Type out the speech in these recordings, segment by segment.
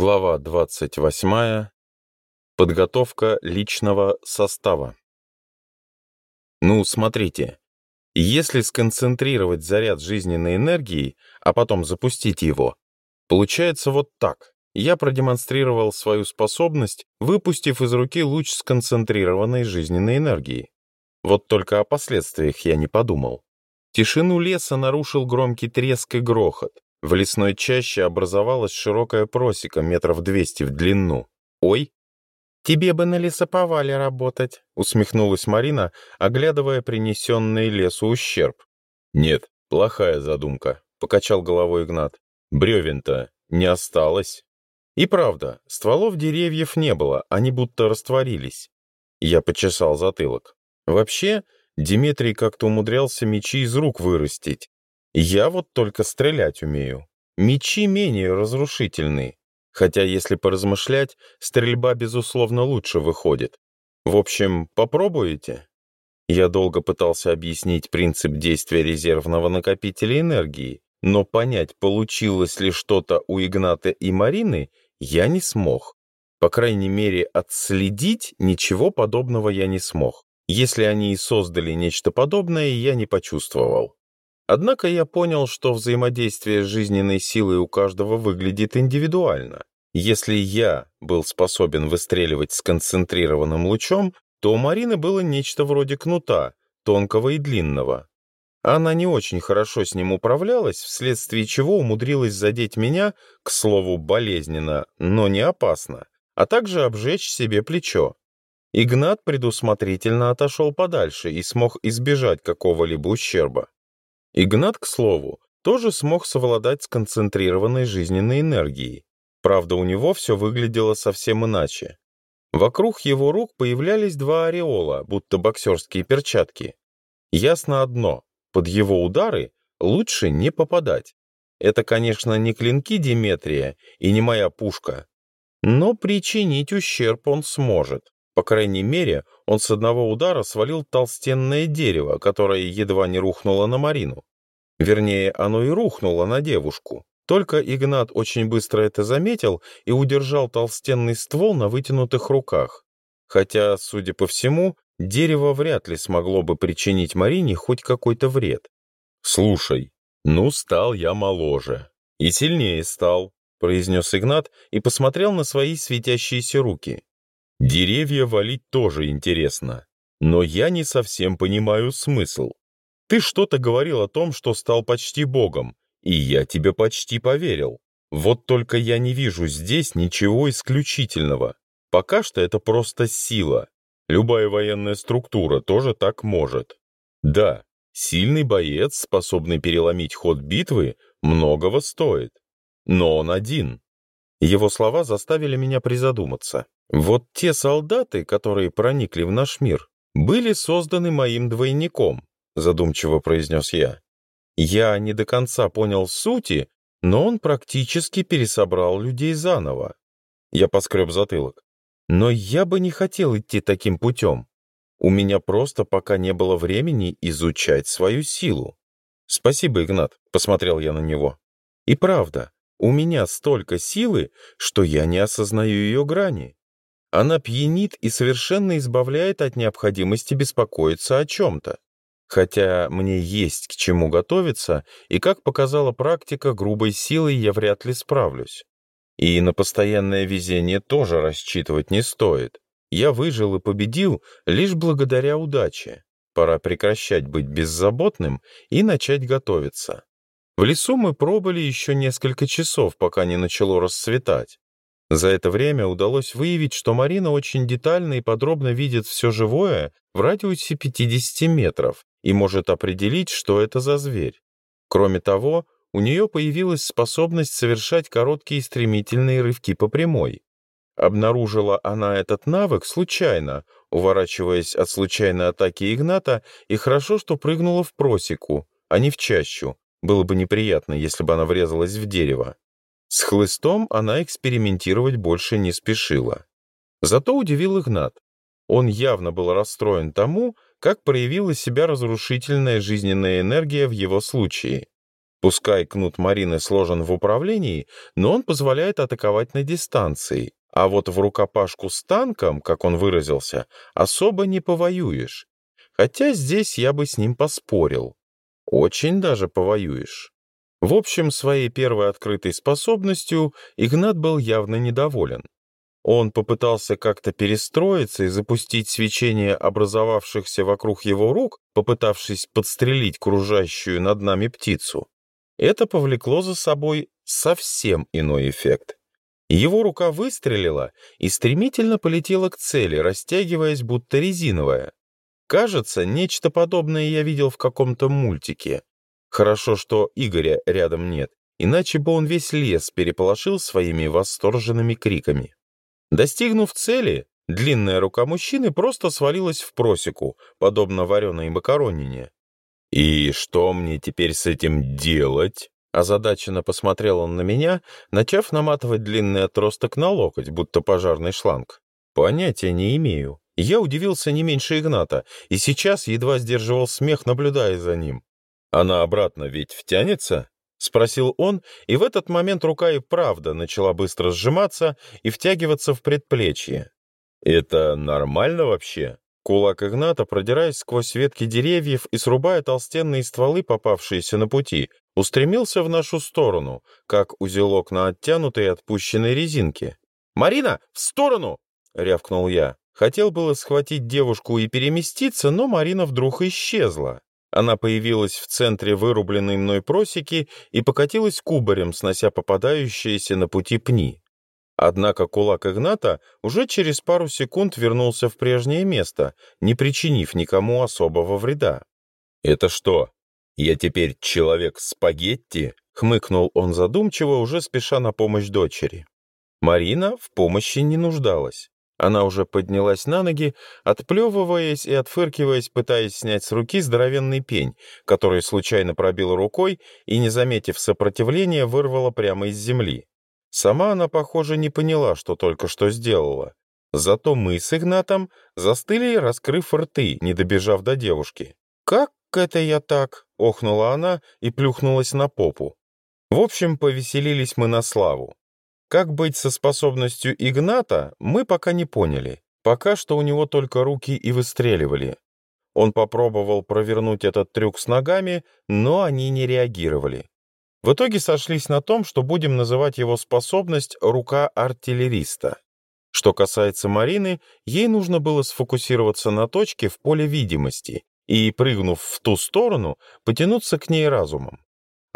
Глава 28. Подготовка личного состава. Ну, смотрите. Если сконцентрировать заряд жизненной энергии, а потом запустить его, получается вот так. Я продемонстрировал свою способность, выпустив из руки луч сконцентрированной жизненной энергии. Вот только о последствиях я не подумал. Тишину леса нарушил громкий треск и грохот. В лесной чаще образовалась широкая просека метров двести в длину. «Ой!» «Тебе бы на лесоповале работать», — усмехнулась Марина, оглядывая принесенный лесу ущерб. «Нет, плохая задумка», — покачал головой Игнат. «Бревен-то не осталось». И правда, стволов деревьев не было, они будто растворились. Я почесал затылок. Вообще, Димитрий как-то умудрялся мечи из рук вырастить, я вот только стрелять умею. Мечи менее разрушительны. Хотя, если поразмышлять, стрельба, безусловно, лучше выходит. В общем, попробуете? Я долго пытался объяснить принцип действия резервного накопителя энергии, но понять, получилось ли что-то у Игната и Марины, я не смог. По крайней мере, отследить ничего подобного я не смог. Если они и создали нечто подобное, я не почувствовал. Однако я понял, что взаимодействие жизненной силой у каждого выглядит индивидуально. Если я был способен выстреливать сконцентрированным лучом, то у Марины было нечто вроде кнута, тонкого и длинного. Она не очень хорошо с ним управлялась, вследствие чего умудрилась задеть меня, к слову, болезненно, но не опасно, а также обжечь себе плечо. Игнат предусмотрительно отошел подальше и смог избежать какого-либо ущерба. Игнат, к слову, тоже смог совладать с концентрированной жизненной энергией. Правда, у него все выглядело совсем иначе. Вокруг его рук появлялись два ореола, будто боксерские перчатки. Ясно одно, под его удары лучше не попадать. Это, конечно, не клинки Диметрия и не моя пушка, но причинить ущерб он сможет. По крайней мере, он с одного удара свалил толстенное дерево, которое едва не рухнуло на Марину. Вернее, оно и рухнуло на девушку. Только Игнат очень быстро это заметил и удержал толстенный ствол на вытянутых руках. Хотя, судя по всему, дерево вряд ли смогло бы причинить Марине хоть какой-то вред. «Слушай, ну стал я моложе. И сильнее стал», — произнес Игнат и посмотрел на свои светящиеся руки. «Деревья валить тоже интересно, но я не совсем понимаю смысл. Ты что-то говорил о том, что стал почти богом, и я тебе почти поверил. Вот только я не вижу здесь ничего исключительного. Пока что это просто сила. Любая военная структура тоже так может. Да, сильный боец, способный переломить ход битвы, многого стоит. Но он один. Его слова заставили меня призадуматься. Вот те солдаты, которые проникли в наш мир, были созданы моим двойником, задумчиво произнес я. Я не до конца понял сути, но он практически пересобрал людей заново. Я поскреб затылок. Но я бы не хотел идти таким путем. У меня просто пока не было времени изучать свою силу. «Спасибо, Игнат», — посмотрел я на него. «И правда, у меня столько силы, что я не осознаю ее грани. Она пьянит и совершенно избавляет от необходимости беспокоиться о чем-то хотя мне есть к чему готовиться, и, как показала практика, грубой силой я вряд ли справлюсь. И на постоянное везение тоже рассчитывать не стоит. Я выжил и победил лишь благодаря удаче. Пора прекращать быть беззаботным и начать готовиться. В лесу мы пробыли еще несколько часов, пока не начало расцветать. За это время удалось выявить, что Марина очень детально и подробно видит все живое в радиусе 50 метров, и может определить, что это за зверь. Кроме того, у нее появилась способность совершать короткие стремительные рывки по прямой. Обнаружила она этот навык случайно, уворачиваясь от случайной атаки Игната, и хорошо, что прыгнула в просеку, а не в чащу. Было бы неприятно, если бы она врезалась в дерево. С хлыстом она экспериментировать больше не спешила. Зато удивил Игнат. Он явно был расстроен тому, как проявила себя разрушительная жизненная энергия в его случае. Пускай кнут Марины сложен в управлении, но он позволяет атаковать на дистанции, а вот в рукопашку с танком, как он выразился, особо не повоюешь. Хотя здесь я бы с ним поспорил. Очень даже повоюешь. В общем, своей первой открытой способностью Игнат был явно недоволен. Он попытался как-то перестроиться и запустить свечение образовавшихся вокруг его рук, попытавшись подстрелить кружащую над нами птицу. Это повлекло за собой совсем иной эффект. Его рука выстрелила и стремительно полетела к цели, растягиваясь будто резиновая. Кажется, нечто подобное я видел в каком-то мультике. Хорошо, что Игоря рядом нет, иначе бы он весь лес переполошил своими восторженными криками. Достигнув цели, длинная рука мужчины просто свалилась в просеку, подобно вареной макаронине. «И что мне теперь с этим делать?» Озадаченно посмотрел он на меня, начав наматывать длинный отросток на локоть, будто пожарный шланг. «Понятия не имею». Я удивился не меньше Игната, и сейчас едва сдерживал смех, наблюдая за ним. «Она обратно ведь втянется?» — спросил он, и в этот момент рука и правда начала быстро сжиматься и втягиваться в предплечье. «Это нормально вообще?» Кулак Игната, продираясь сквозь ветки деревьев и срубая толстенные стволы, попавшиеся на пути, устремился в нашу сторону, как узелок на оттянутой и отпущенной резинке. «Марина, в сторону!» — рявкнул я. Хотел было схватить девушку и переместиться, но Марина вдруг исчезла. Она появилась в центре вырубленной мной просеки и покатилась кубарем, снося попадающиеся на пути пни. Однако кулак Игната уже через пару секунд вернулся в прежнее место, не причинив никому особого вреда. «Это что, я теперь человек-спагетти?» — хмыкнул он задумчиво, уже спеша на помощь дочери. Марина в помощи не нуждалась. Она уже поднялась на ноги, отплевываясь и отфыркиваясь, пытаясь снять с руки здоровенный пень, который случайно пробила рукой и, не заметив сопротивления, вырвала прямо из земли. Сама она, похоже, не поняла, что только что сделала. Зато мы с Игнатом застыли, раскрыв рты, не добежав до девушки. «Как это я так?» — охнула она и плюхнулась на попу. В общем, повеселились мы на славу. Как быть со способностью Игната, мы пока не поняли. Пока что у него только руки и выстреливали. Он попробовал провернуть этот трюк с ногами, но они не реагировали. В итоге сошлись на том, что будем называть его способность «рука артиллериста». Что касается Марины, ей нужно было сфокусироваться на точке в поле видимости и, прыгнув в ту сторону, потянуться к ней разумом.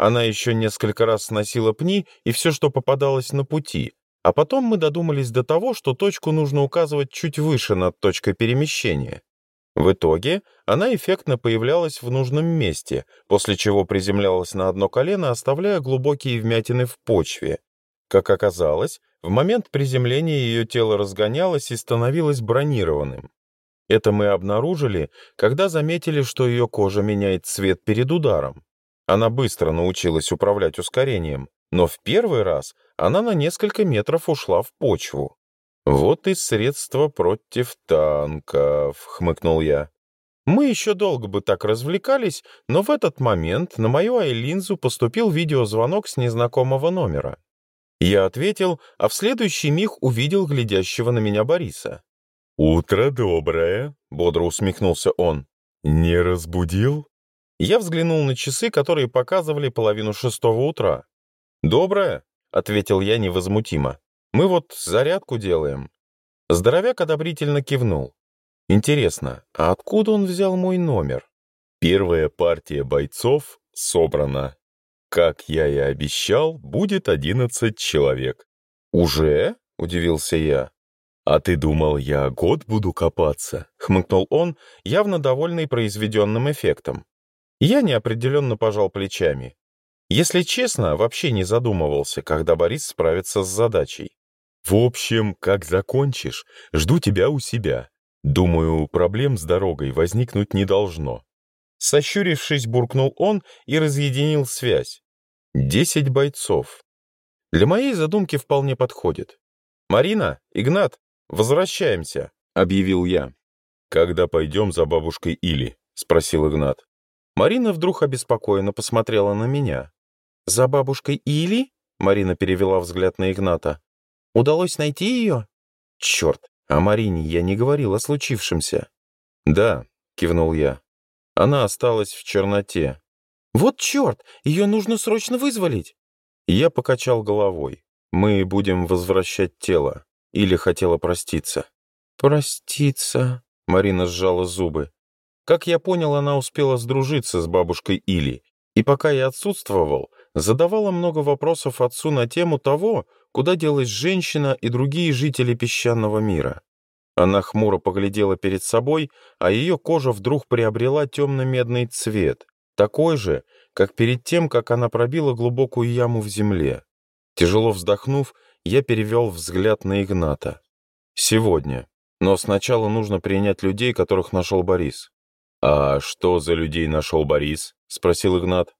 Она еще несколько раз сносила пни и все, что попадалось на пути, а потом мы додумались до того, что точку нужно указывать чуть выше над точкой перемещения. В итоге она эффектно появлялась в нужном месте, после чего приземлялась на одно колено, оставляя глубокие вмятины в почве. Как оказалось, в момент приземления ее тело разгонялось и становилось бронированным. Это мы обнаружили, когда заметили, что ее кожа меняет цвет перед ударом. Она быстро научилась управлять ускорением, но в первый раз она на несколько метров ушла в почву. «Вот и средство против танков», — хмыкнул я. Мы еще долго бы так развлекались, но в этот момент на мою айлинзу поступил видеозвонок с незнакомого номера. Я ответил, а в следующий миг увидел глядящего на меня Бориса. «Утро доброе», — бодро усмехнулся он. «Не разбудил?» Я взглянул на часы, которые показывали половину шестого утра. «Доброе», — ответил я невозмутимо. «Мы вот зарядку делаем». Здоровяк одобрительно кивнул. «Интересно, а откуда он взял мой номер?» «Первая партия бойцов собрана. Как я и обещал, будет одиннадцать человек». «Уже?» — удивился я. «А ты думал, я год буду копаться?» — хмыкнул он, явно довольный произведенным эффектом. Я неопределенно пожал плечами. Если честно, вообще не задумывался, когда Борис справится с задачей. «В общем, как закончишь, жду тебя у себя. Думаю, проблем с дорогой возникнуть не должно». Сощурившись, буркнул он и разъединил связь. «Десять бойцов. Для моей задумки вполне подходит. «Марина, Игнат, возвращаемся», — объявил я. «Когда пойдем за бабушкой Или?» — спросил Игнат. Марина вдруг обеспокоенно посмотрела на меня. «За бабушкой Или?» — Марина перевела взгляд на Игната. «Удалось найти ее?» «Черт, о Марине я не говорил о случившемся». «Да», — кивнул я. «Она осталась в черноте». «Вот черт, ее нужно срочно вызволить!» Я покачал головой. «Мы будем возвращать тело». Или хотела проститься. «Проститься», — Марина сжала зубы. Как я понял, она успела сдружиться с бабушкой Или, и пока я отсутствовал, задавала много вопросов отцу на тему того, куда делась женщина и другие жители песчаного мира. Она хмуро поглядела перед собой, а ее кожа вдруг приобрела темно-медный цвет, такой же, как перед тем, как она пробила глубокую яму в земле. Тяжело вздохнув, я перевел взгляд на Игната. «Сегодня. Но сначала нужно принять людей, которых нашел Борис. «А что за людей нашел Борис?» — спросил Игнат.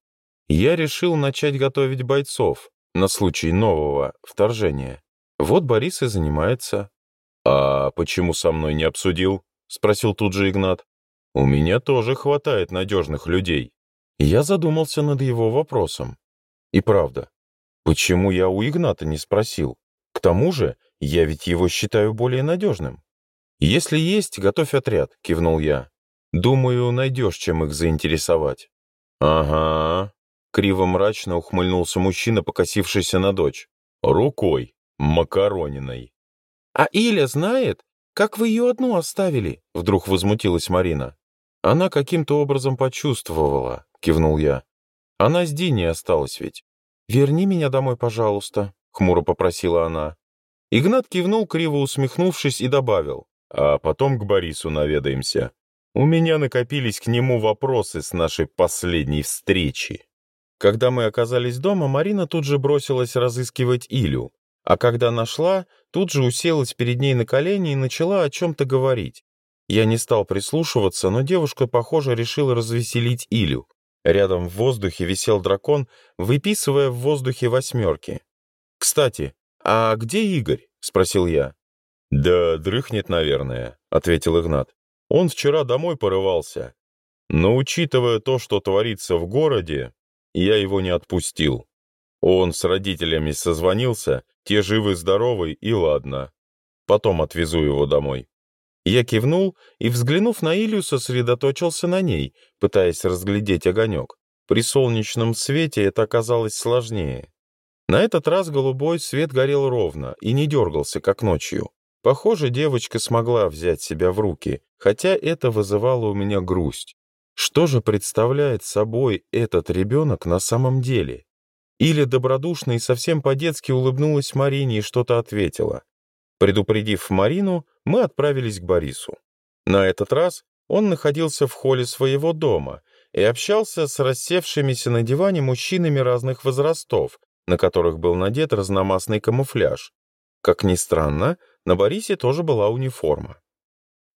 «Я решил начать готовить бойцов на случай нового вторжения. Вот Борис и занимается». «А почему со мной не обсудил?» — спросил тут же Игнат. «У меня тоже хватает надежных людей». Я задумался над его вопросом. И правда, почему я у Игната не спросил? К тому же, я ведь его считаю более надежным. «Если есть, готовь отряд», — кивнул я. Думаю, найдешь, чем их заинтересовать». «Ага», — криво-мрачно ухмыльнулся мужчина, покосившийся на дочь. «Рукой, макарониной». «А Иля знает? Как вы ее одну оставили?» — вдруг возмутилась Марина. «Она каким-то образом почувствовала», — кивнул я. «Она с Диней осталась ведь». «Верни меня домой, пожалуйста», — хмуро попросила она. Игнат кивнул, криво усмехнувшись, и добавил. «А потом к Борису наведаемся. У меня накопились к нему вопросы с нашей последней встречи. Когда мы оказались дома, Марина тут же бросилась разыскивать Илю. А когда нашла, тут же уселась перед ней на колени и начала о чем-то говорить. Я не стал прислушиваться, но девушка, похоже, решила развеселить Илю. Рядом в воздухе висел дракон, выписывая в воздухе восьмерки. «Кстати, а где Игорь?» — спросил я. «Да дрыхнет, наверное», — ответил Игнат. Он вчера домой порывался, но учитывая то, что творится в городе, я его не отпустил. Он с родителями созвонился, те живы-здоровы и ладно. Потом отвезу его домой. Я кивнул и, взглянув на Илью, сосредоточился на ней, пытаясь разглядеть огонек. При солнечном свете это оказалось сложнее. На этот раз голубой свет горел ровно и не дергался, как ночью. Похоже, девочка смогла взять себя в руки, хотя это вызывало у меня грусть. Что же представляет собой этот ребенок на самом деле? Или добродушно и совсем по-детски улыбнулась Марине и что-то ответила. Предупредив Марину, мы отправились к Борису. На этот раз он находился в холле своего дома и общался с рассевшимися на диване мужчинами разных возрастов, на которых был надет разномастный камуфляж. Как ни странно, на Борисе тоже была униформа.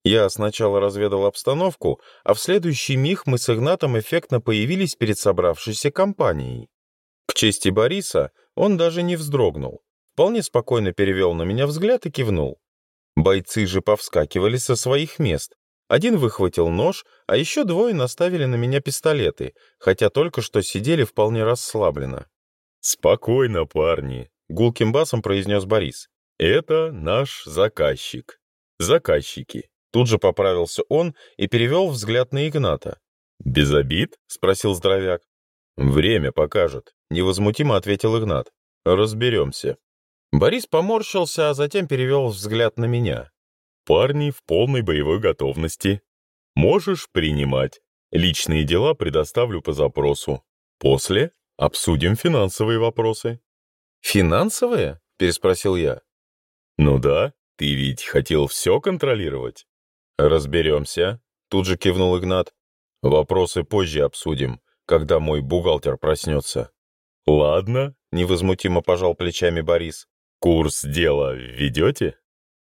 Я сначала разведал обстановку, а в следующий миг мы с Игнатом эффектно появились перед собравшейся компанией. К чести Бориса он даже не вздрогнул, вполне спокойно перевел на меня взгляд и кивнул. Бойцы же повскакивали со своих мест. Один выхватил нож, а еще двое наставили на меня пистолеты, хотя только что сидели вполне расслабленно. «Спокойно, парни», — гулким басом произнес Борис. Это наш заказчик. Заказчики. Тут же поправился он и перевел взгляд на Игната. «Без обид?» — спросил здоровяк. «Время покажет», — невозмутимо ответил Игнат. «Разберемся». Борис поморщился, а затем перевел взгляд на меня. «Парни в полной боевой готовности. Можешь принимать. Личные дела предоставлю по запросу. После обсудим финансовые вопросы». «Финансовые?» — переспросил я. «Ну да, ты ведь хотел все контролировать». «Разберемся», — тут же кивнул Игнат. «Вопросы позже обсудим, когда мой бухгалтер проснется». «Ладно», — невозмутимо пожал плечами Борис. «Курс дела ведете?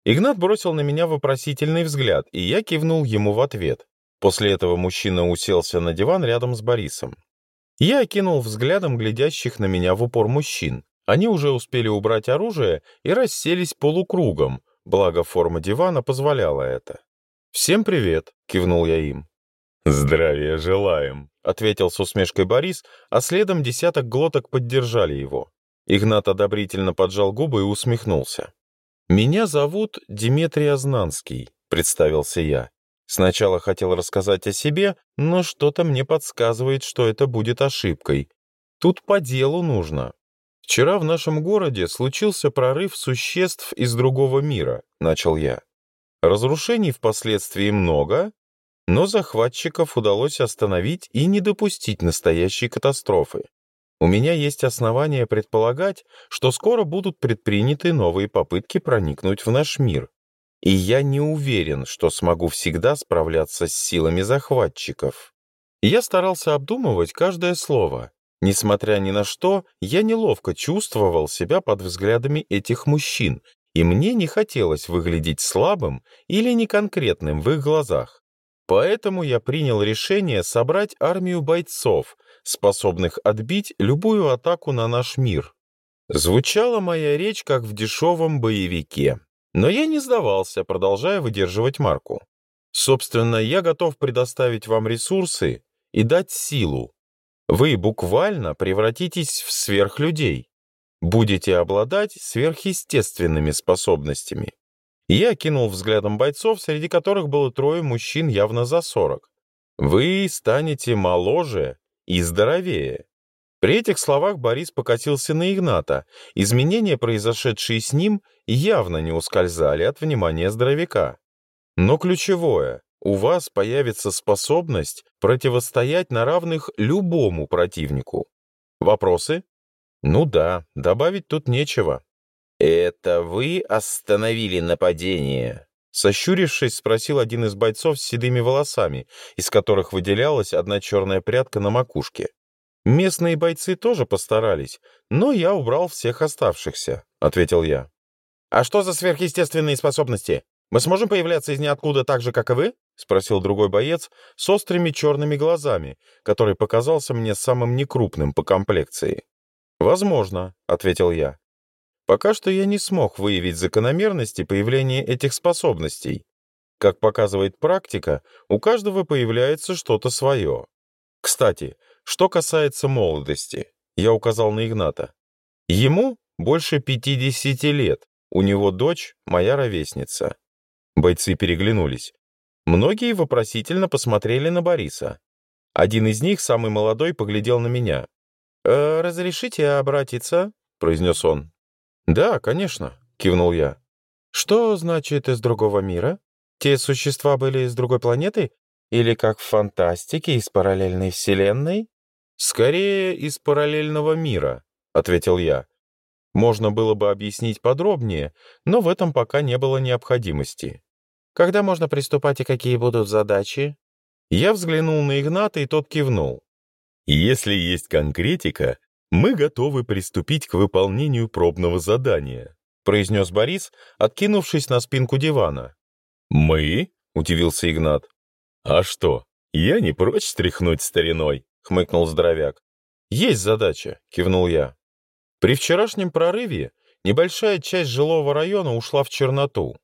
Игнат бросил на меня вопросительный взгляд, и я кивнул ему в ответ. После этого мужчина уселся на диван рядом с Борисом. Я окинул взглядом глядящих на меня в упор мужчин. Они уже успели убрать оружие и расселись полукругом, благо форма дивана позволяла это. «Всем привет!» — кивнул я им. «Здравия желаем!» — ответил с усмешкой Борис, а следом десяток глоток поддержали его. Игнат одобрительно поджал губы и усмехнулся. «Меня зовут Дмитрий Ознанский», — представился я. Сначала хотел рассказать о себе, но что-то мне подсказывает, что это будет ошибкой. Тут по делу нужно, «Вчера в нашем городе случился прорыв существ из другого мира», — начал я. «Разрушений впоследствии много, но захватчиков удалось остановить и не допустить настоящей катастрофы. У меня есть основания предполагать, что скоро будут предприняты новые попытки проникнуть в наш мир. И я не уверен, что смогу всегда справляться с силами захватчиков». Я старался обдумывать каждое слово, Несмотря ни на что, я неловко чувствовал себя под взглядами этих мужчин, и мне не хотелось выглядеть слабым или неконкретным в их глазах. Поэтому я принял решение собрать армию бойцов, способных отбить любую атаку на наш мир. Звучала моя речь как в дешевом боевике, но я не сдавался, продолжая выдерживать марку. Собственно, я готов предоставить вам ресурсы и дать силу, вы буквально превратитесь в сверхлюдей. Будете обладать сверхъестественными способностями. Я кинул взглядом бойцов, среди которых было трое мужчин явно за 40. Вы станете моложе и здоровее. При этих словах Борис покатился на Игната. Изменения, произошедшие с ним, явно не ускользали от внимания здоровяка. Но ключевое у вас появится способность противостоять на равных любому противнику. Вопросы? Ну да, добавить тут нечего. «Это вы остановили нападение?» Сощурившись, спросил один из бойцов с седыми волосами, из которых выделялась одна черная прядка на макушке. «Местные бойцы тоже постарались, но я убрал всех оставшихся», — ответил я. «А что за сверхъестественные способности? Мы сможем появляться из ниоткуда так же, как и вы?» спросил другой боец с острыми черными глазами, который показался мне самым некрупным по комплекции. «Возможно», — ответил я. «Пока что я не смог выявить закономерности появления этих способностей. Как показывает практика, у каждого появляется что-то свое. Кстати, что касается молодости, я указал на Игната. Ему больше 50 лет, у него дочь, моя ровесница». Бойцы переглянулись. Многие вопросительно посмотрели на Бориса. Один из них, самый молодой, поглядел на меня. «Э, «Разрешите обратиться?» — произнес он. «Да, конечно», — кивнул я. «Что значит «из другого мира»? Те существа были из другой планеты? Или как в фантастике, из параллельной вселенной?» «Скорее, из параллельного мира», — ответил я. Можно было бы объяснить подробнее, но в этом пока не было необходимости. Когда можно приступать и какие будут задачи?» Я взглянул на Игната, и тот кивнул. «Если есть конкретика, мы готовы приступить к выполнению пробного задания», произнес Борис, откинувшись на спинку дивана. «Мы?» — удивился Игнат. «А что, я не прочь стряхнуть стариной», — хмыкнул здоровяк. «Есть задача», — кивнул я. При вчерашнем прорыве небольшая часть жилого района ушла в черноту.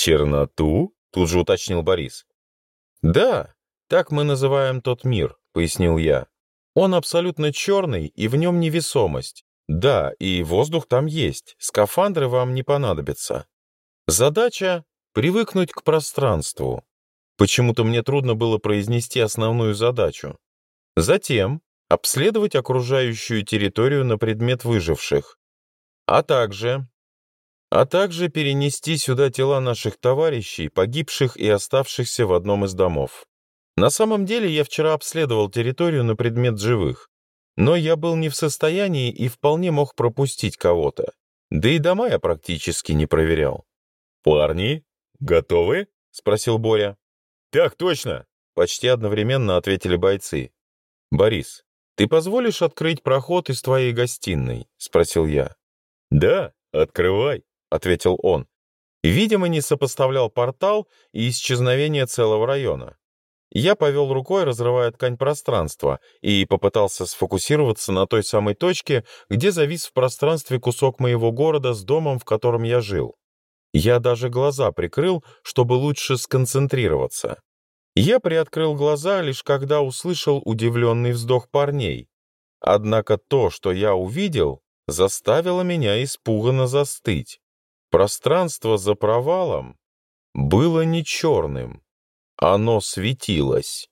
«Черноту?» — тут же уточнил Борис. «Да, так мы называем тот мир», — пояснил я. «Он абсолютно черный, и в нем невесомость. Да, и воздух там есть, скафандры вам не понадобятся. Задача — привыкнуть к пространству». Почему-то мне трудно было произнести основную задачу. Затем обследовать окружающую территорию на предмет выживших, а также а также перенести сюда тела наших товарищей, погибших и оставшихся в одном из домов. На самом деле я вчера обследовал территорию на предмет живых, но я был не в состоянии и вполне мог пропустить кого-то. Да и дома я практически не проверял. «Парни, готовы?» — спросил Боря. «Так точно!» — почти одновременно ответили бойцы. «Борис, ты позволишь открыть проход из твоей гостиной?» — спросил я. «Да, открывай!» — ответил он. Видимо, не сопоставлял портал и исчезновение целого района. Я повел рукой, разрывая ткань пространства, и попытался сфокусироваться на той самой точке, где завис в пространстве кусок моего города с домом, в котором я жил. Я даже глаза прикрыл, чтобы лучше сконцентрироваться. Я приоткрыл глаза, лишь когда услышал удивленный вздох парней. Однако то, что я увидел, заставило меня испуганно застыть. Пространство за провалом было не черным, оно светилось.